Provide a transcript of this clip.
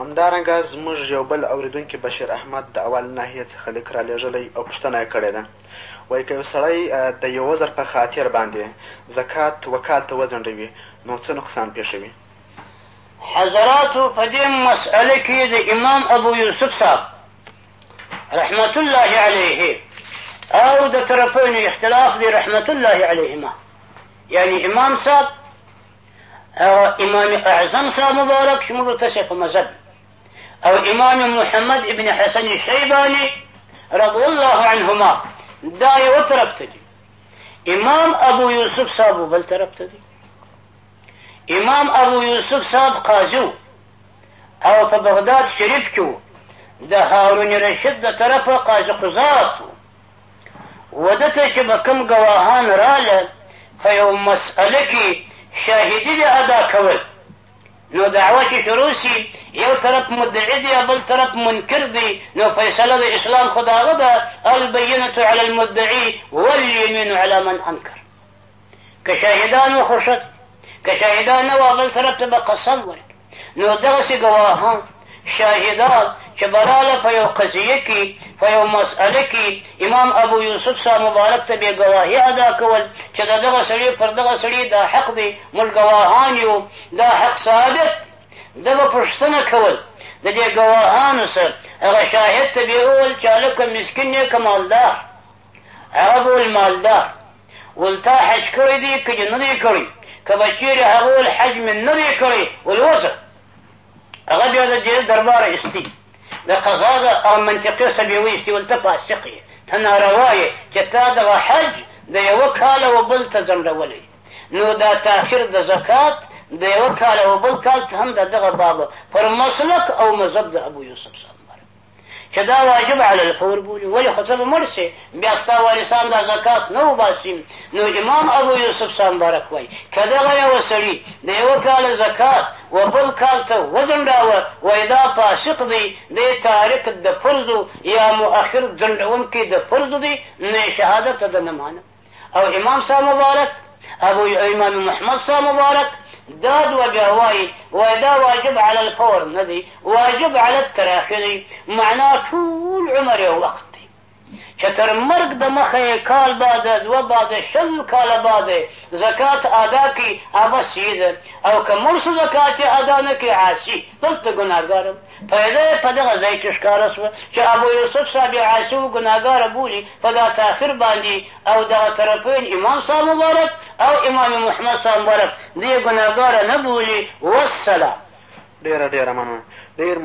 همدارنګه زموږ یو بل اوریدونکي بشیر احمد د اول ناحیې څخه لیک رالیږلی او پوښتنه یې کړې ده وایي که یو سړی د یو عذر په خاطر باندې زکات وکال ته وځنډوي نو څه نقصان پېښوي حضراتو په دې مسئله کې د امام ابو یوسف صاحب رحمت الله علیه او د طرفین اختلاف دی رحمت الله علیهما یعنی امام صاحب آه إمام أعظم صاحب مبارك شمو بتصف مذهب أو إمام محمد بن حسن الشيباني رضي الله عنهما داي وتربتدي إمام أبو يوسف صابو بل تربتدي إمام أبو يوسف صاب قازو أو في بغداد شريفكو ده هارون رشد ده طرف قاز قزاتو وده ته چې به کوم ګواهان راله په یو مسئله کې شاهدي به ادا کول نو دعوه چې شروع شي یو طرف مدعي دی بل طرف منکر دی نو فیصله د اسلام خو د هغه ده البینة علی المدعي والیمین علی من انکر که شاهدان و خو ښه که شاهدان نه وه بل طرف ته به قسم ورکړي نو دغسې ګواهان شاهدان چې براله په یو قضیه کې په یو مسئله کې امام ابو یوسف صاحب مبارک ته به ګواهي ادا کول چې د دغه سړي پر دغه سړي دا حق دی موږ ګواهان یو دا حق ثابت ده به پوښتنه کول د دې ګواهانو سره هغه شاهد ته به وویل چې هلکه مسکین یې که مالدار هغه ول مالدار ول تا حج کړی دی که دې نه دی کړی که به چېرې هغه ول حج مې نه دی کړی ول وځه هغه بیا د جیل دربار ایستي د قضا د هغه منطقې څخه بیا وایستي ول ته فاسق یې ته ناروا یې چې تا دغه حج د یوه کال و بل ته ځنډولی نو دا تاخیر د زکات د یوه کال و بل کال ته هم د دغه باب پر مسلک او مذهب د ابو یوسف صاحب چه دا واجب علی الفور بولی ولی خو ته به مړ سې بیا ستا وارثان دا زکات نه وباسي نو امام ابو یوسف سامبارک وایي که دغه یوه سړي د یوه کال زکات و بل کال ته وځنډاوه وایي دا فاسق دی دی تارک د فرضو یا مؤخر ځنډونکی د فرضو دی نو یې شهادت ته د نه مانم او امام صاحب مبارک ابو امام محمد صاحب مبارک دا دوه بیا وایي وایي دا واجب علی الفور نه دی واجب علی التراخي دی معنا ټول عمر یو وخت دی چې تر مرګ د مخه یې کال بعد دوه بعد شل کاله بعد زکات ادا کړي هغه سیده او که مړ شو زکات یې ادا نه کړي عاصي دلته ګناهګار پايله يې په دغه ځای کې ښکاره شوه چې ابو يوسف صاحب يې عاصي و ګناهګاره بولي په دا تاخير باندې او دغه طرفين امام صاحب مبارک او امام محمد صاحب مبارک دې ګناهګاره نه بولي والسلام. ډېره ډېره مننه ډېر